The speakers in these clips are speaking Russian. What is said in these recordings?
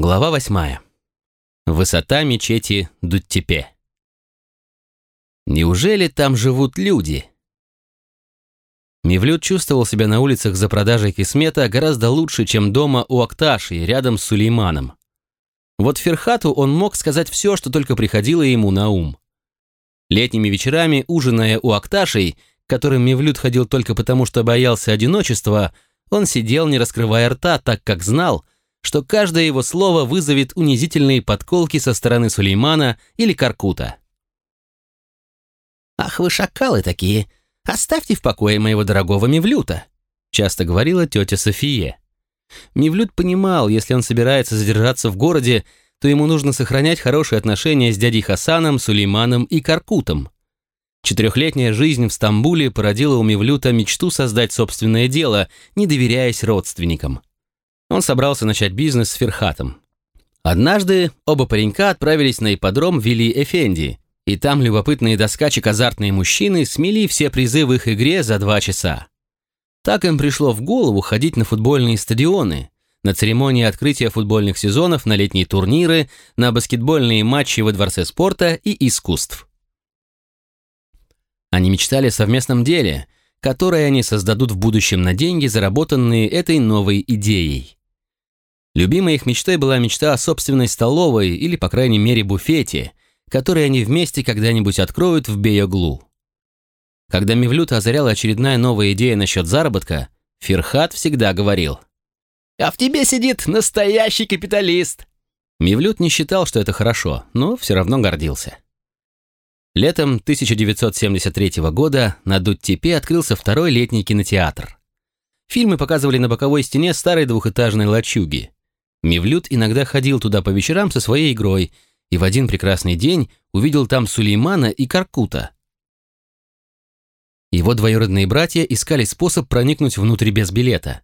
Глава восьмая. Высота мечети Дуттепе. Неужели там живут люди? Мивлют чувствовал себя на улицах за продажей кисмета гораздо лучше, чем дома у Акташи, рядом с Сулейманом. Вот Ферхату он мог сказать все, что только приходило ему на ум. Летними вечерами, ужиная у Акташей, к которым Мивлют ходил только потому, что боялся одиночества, он сидел, не раскрывая рта, так как знал – что каждое его слово вызовет унизительные подколки со стороны Сулеймана или Каркута. «Ах вы шакалы такие! Оставьте в покое моего дорогого Мевлюта!» часто говорила тетя София. Мевлют понимал, если он собирается задержаться в городе, то ему нужно сохранять хорошие отношения с дядей Хасаном, Сулейманом и Каркутом. Четырехлетняя жизнь в Стамбуле породила у Мевлюта мечту создать собственное дело, не доверяясь родственникам. Он собрался начать бизнес с Ферхатом. Однажды оба паренька отправились на ипподром Вилли Эфенди, и там любопытные доскачек азартные мужчины смели все призы в их игре за два часа. Так им пришло в голову ходить на футбольные стадионы, на церемонии открытия футбольных сезонов, на летние турниры, на баскетбольные матчи во Дворце спорта и искусств. Они мечтали о совместном деле, которое они создадут в будущем на деньги, заработанные этой новой идеей. Любимой их мечтой была мечта о собственной столовой или, по крайней мере, буфете, который они вместе когда-нибудь откроют в Бейоглу. Когда Мевлюта озаряла очередная новая идея насчет заработка, Ферхат всегда говорил «А в тебе сидит настоящий капиталист!» Мевлют не считал, что это хорошо, но все равно гордился. Летом 1973 года на Дуттепе открылся второй летний кинотеатр. Фильмы показывали на боковой стене старой двухэтажной лачуги. Мивлют иногда ходил туда по вечерам со своей игрой и в один прекрасный день увидел там Сулеймана и Каркута. Его двоюродные братья искали способ проникнуть внутрь без билета.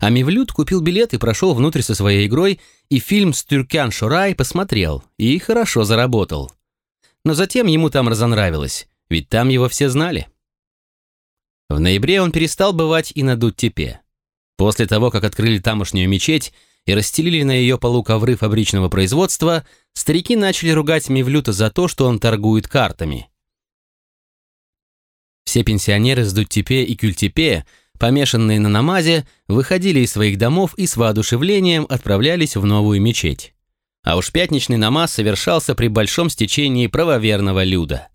А Мивлют купил билет и прошел внутрь со своей игрой, и фильм «Стюркян Шурай» посмотрел, и хорошо заработал. Но затем ему там разонравилось, ведь там его все знали. В ноябре он перестал бывать и на Дуттепе. После того, как открыли тамошнюю мечеть, и расстелили на ее полу ковры фабричного производства, старики начали ругать Мивлюта за то, что он торгует картами. Все пенсионеры с Дуттепе и Кюльтепе, помешанные на намазе, выходили из своих домов и с воодушевлением отправлялись в новую мечеть. А уж пятничный намаз совершался при большом стечении правоверного люда.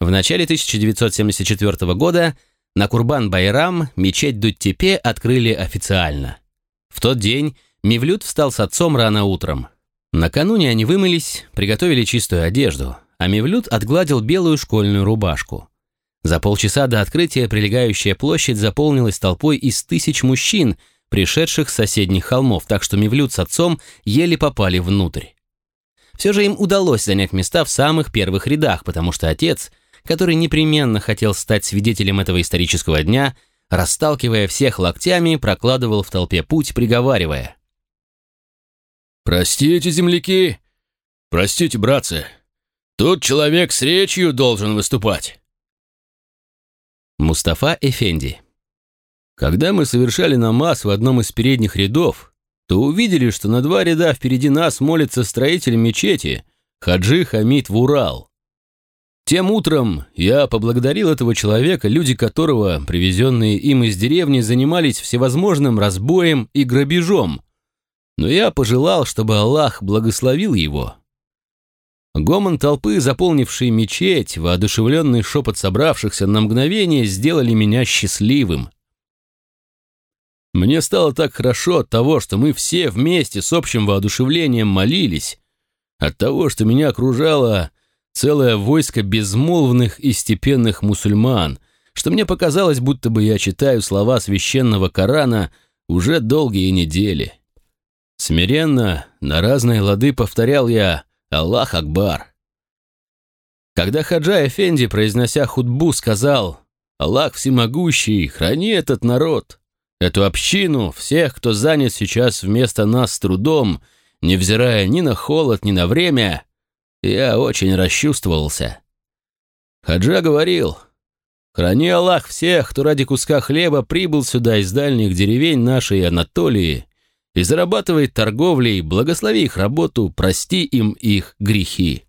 В начале 1974 года на Курбан-Байрам мечеть Дуттепе открыли официально. В тот день Мивлют встал с отцом рано утром. Накануне они вымылись, приготовили чистую одежду, а Мивлют отгладил белую школьную рубашку. За полчаса до открытия прилегающая площадь заполнилась толпой из тысяч мужчин, пришедших с соседних холмов, так что Мивлют с отцом еле попали внутрь. Все же им удалось занять места в самых первых рядах, потому что отец, который непременно хотел стать свидетелем этого исторического дня, расталкивая всех локтями, прокладывал в толпе путь, приговаривая. «Простите, земляки! Простите, братцы! Тут человек с речью должен выступать!» Мустафа Эфенди Когда мы совершали намаз в одном из передних рядов, то увидели, что на два ряда впереди нас молится строитель мечети Хаджи Хамид Вурал. Тем утром я поблагодарил этого человека, люди которого, привезенные им из деревни, занимались всевозможным разбоем и грабежом. Но я пожелал, чтобы Аллах благословил его. Гомон толпы, заполнивший мечеть, воодушевленный шепот собравшихся на мгновение сделали меня счастливым. Мне стало так хорошо от того, что мы все вместе с общим воодушевлением молились, от того, что меня окружало целое войско безмолвных и степенных мусульман, что мне показалось, будто бы я читаю слова священного Корана уже долгие недели. Смиренно, на разные лады повторял я «Аллах Акбар». Когда Хаджа Эфенди, произнося худбу, сказал «Аллах всемогущий, храни этот народ», эту общину, всех, кто занят сейчас вместо нас трудом, невзирая ни на холод, ни на время, я очень расчувствовался. Хаджа говорил, «Храни Аллах всех, кто ради куска хлеба прибыл сюда из дальних деревень нашей Анатолии и зарабатывает торговлей, благослови их работу, прости им их грехи.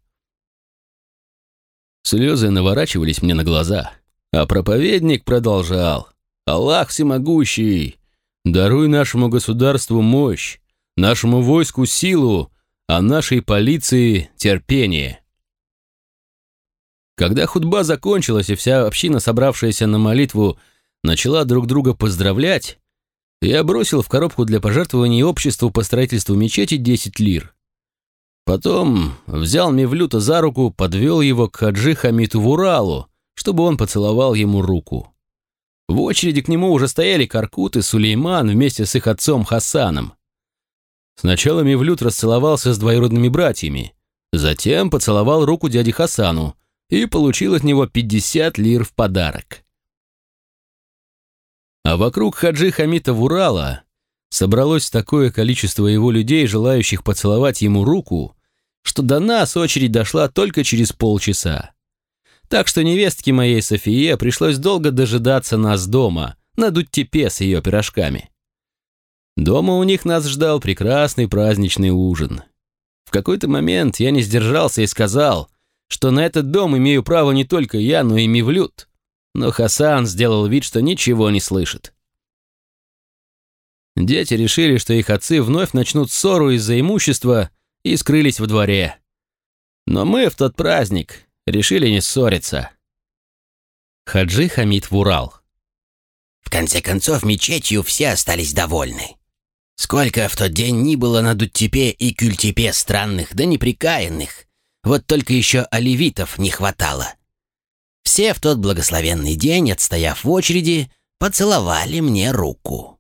Слезы наворачивались мне на глаза, а проповедник продолжал. «Аллах всемогущий, даруй нашему государству мощь, нашему войску силу, а нашей полиции терпение». Когда худба закончилась и вся община, собравшаяся на молитву, начала друг друга поздравлять, я бросил в коробку для пожертвований обществу по строительству мечети 10 лир. Потом взял Мевлюта за руку, подвел его к Хаджи Хамиту в Уралу, чтобы он поцеловал ему руку. В очереди к нему уже стояли Каркут и Сулейман вместе с их отцом Хасаном. Сначала Мевлют расцеловался с двоюродными братьями, затем поцеловал руку дяде Хасану и получил от него 50 лир в подарок. А вокруг Хаджи Хамита в Урала собралось такое количество его людей, желающих поцеловать ему руку, что до нас очередь дошла только через полчаса. Так что невестке моей Софие пришлось долго дожидаться нас дома, надуть тепе с ее пирожками. Дома у них нас ждал прекрасный праздничный ужин. В какой-то момент я не сдержался и сказал, что на этот дом имею право не только я, но и Мивлют. Но Хасан сделал вид, что ничего не слышит. Дети решили, что их отцы вновь начнут ссору из-за имущества и скрылись во дворе. Но мы в тот праздник решили не ссориться. Хаджи Хамид в Урал. В конце концов, мечетью все остались довольны. Сколько в тот день ни было на Дуттепе и Кюльтепе странных да неприкаянных, вот только еще оливитов не хватало. Все в тот благословенный день, отстояв в очереди, поцеловали мне руку.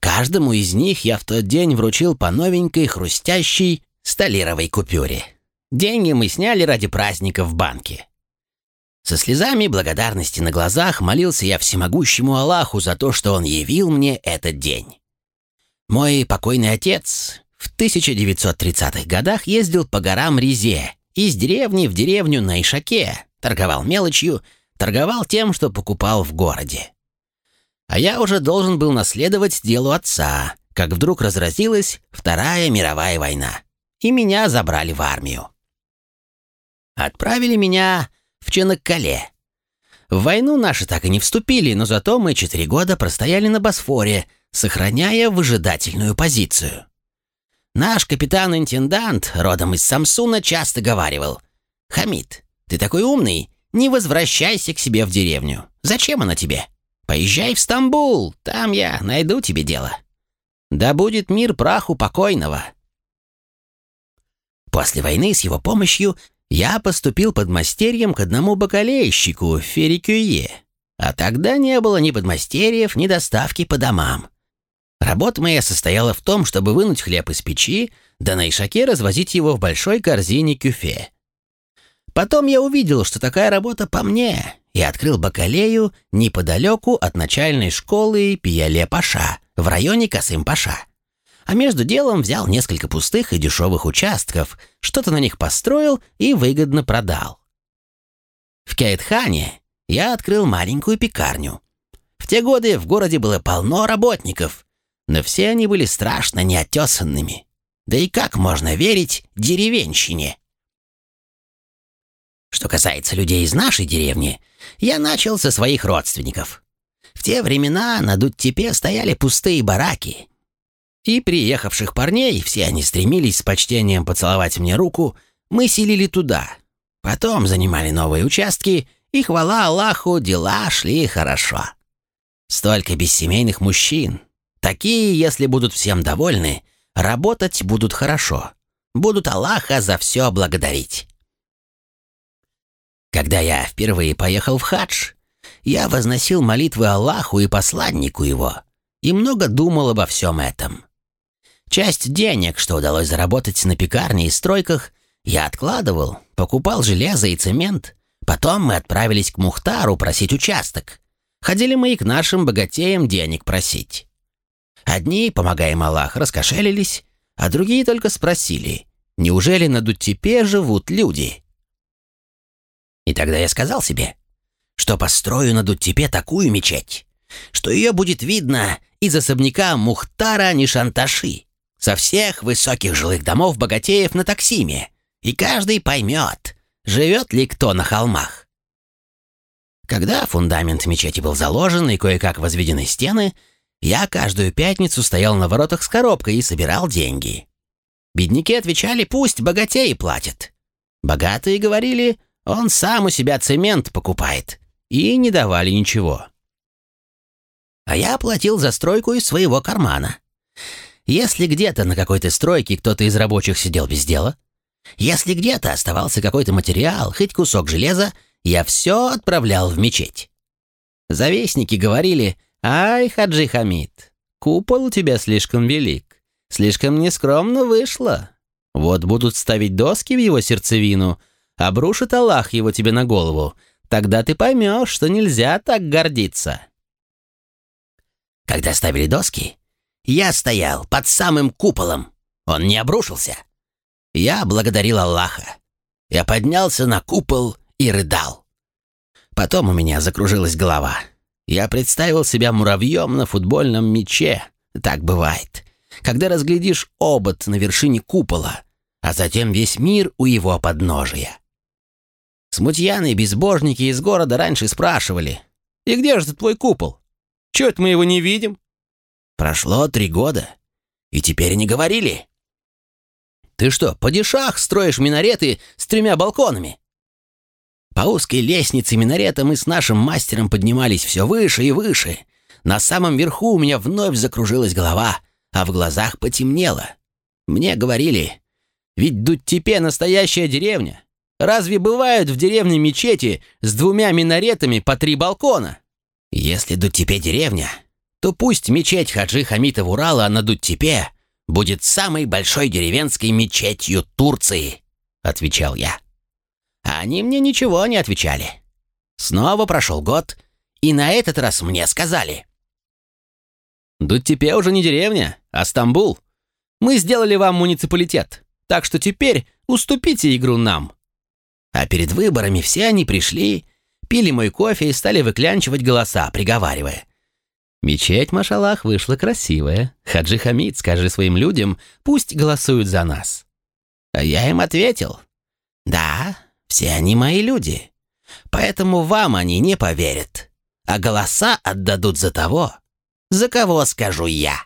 Каждому из них я в тот день вручил по новенькой хрустящей столировой купюре. Деньги мы сняли ради праздника в банке. Со слезами благодарности на глазах молился я всемогущему Аллаху за то, что он явил мне этот день. Мой покойный отец в 1930-х годах ездил по горам Ризе, из деревни в деревню на Ишаке, торговал мелочью, торговал тем, что покупал в городе. А я уже должен был наследовать делу отца, как вдруг разразилась Вторая мировая война, и меня забрали в армию. Отправили меня в Ченаккале. В войну наши так и не вступили, но зато мы четыре года простояли на Босфоре, сохраняя выжидательную позицию. Наш капитан-интендант, родом из Самсуна, часто говаривал, «Хамид, ты такой умный, не возвращайся к себе в деревню. Зачем она тебе? Поезжай в Стамбул, там я найду тебе дело. Да будет мир праху покойного. После войны с его помощью я поступил под мастерьем к одному бакалейщику в Ферикюе. А тогда не было ни подмастерьев, ни доставки по домам. Работа моя состояла в том, чтобы вынуть хлеб из печи, да на ишаке развозить его в большой корзине кюфе. Потом я увидел, что такая работа по мне, и открыл бакалею неподалеку от начальной школы Пияле-Паша в районе Касым-Паша. А между делом взял несколько пустых и дешевых участков, что-то на них построил и выгодно продал. В Кейтхане я открыл маленькую пекарню. В те годы в городе было полно работников, но все они были страшно неотесанными. Да и как можно верить деревенщине? Что касается людей из нашей деревни, я начал со своих родственников. В те времена на Дуттепе стояли пустые бараки. И приехавших парней, все они стремились с почтением поцеловать мне руку, мы селили туда. Потом занимали новые участки, и, хвала Аллаху, дела шли хорошо. Столько бессемейных мужчин. Такие, если будут всем довольны, работать будут хорошо. Будут Аллаха за все благодарить. Когда я впервые поехал в хадж, я возносил молитвы Аллаху и посланнику его и много думал обо всем этом. Часть денег, что удалось заработать на пекарне и стройках, я откладывал, покупал железо и цемент. Потом мы отправились к Мухтару просить участок. Ходили мы и к нашим богатеям денег просить. Одни, помогая им Аллах, раскошелились, а другие только спросили, неужели на Дуттепе живут люди? И тогда я сказал себе, что построю на Дуттепе такую мечеть, что ее будет видно из особняка Мухтара Нишанташи, со всех высоких жилых домов богатеев на Таксиме, и каждый поймет, живет ли кто на холмах. Когда фундамент мечети был заложен и кое-как возведены стены, я каждую пятницу стоял на воротах с коробкой и собирал деньги. Бедняки отвечали, пусть богатеи платят. Богатые говорили, он сам у себя цемент покупает, и не давали ничего. А я платил за стройку из своего кармана. Если где-то на какой-то стройке кто-то из рабочих сидел без дела, если где-то оставался какой-то материал, хоть кусок железа, я все отправлял в мечеть. Завестники говорили, «Ай, Хаджи Хамид, купол у тебя слишком велик, слишком нескромно вышло. Вот будут ставить доски в его сердцевину, обрушит Аллах его тебе на голову, тогда ты поймешь, что нельзя так гордиться». Когда ставили доски, я стоял под самым куполом, он не обрушился. Я благодарил Аллаха. Я поднялся на купол и рыдал. Потом у меня закружилась голова. Я представил себя муравьем на футбольном мяче. Так бывает. Когда разглядишь обод на вершине купола, а затем весь мир у его подножия. Смутьяны и безбожники из города раньше спрашивали, «И где же твой купол? Чего это мы его не видим?» Прошло три года, и теперь не говорили. «Ты что, падишах строишь минареты с тремя балконами?» По узкой лестнице минарета мы с нашим мастером поднимались все выше и выше. На самом верху у меня вновь закружилась голова, а в глазах потемнело. Мне говорили, ведь Дуттепе настоящая деревня. Разве бывают в деревне мечети с двумя минаретами по три балкона? Если Дуттепе деревня, то пусть мечеть Хаджи Хамита в Урала на Дуттепе будет самой большой деревенской мечетью Турции, отвечал я. Они мне ничего не отвечали. Снова прошел год, и на этот раз мне сказали. «Тут теперь уже не деревня, а Стамбул. Мы сделали вам муниципалитет, так что теперь уступите игру нам». А перед выборами все они пришли, пили мой кофе и стали выклянчивать голоса, приговаривая. «Мечеть, машалах, вышла красивая. Хаджи Хамид, скажи своим людям, пусть голосуют за нас». А я им ответил. «Да, все они мои люди. Поэтому вам они не поверят, а голоса отдадут за того, за кого скажу я.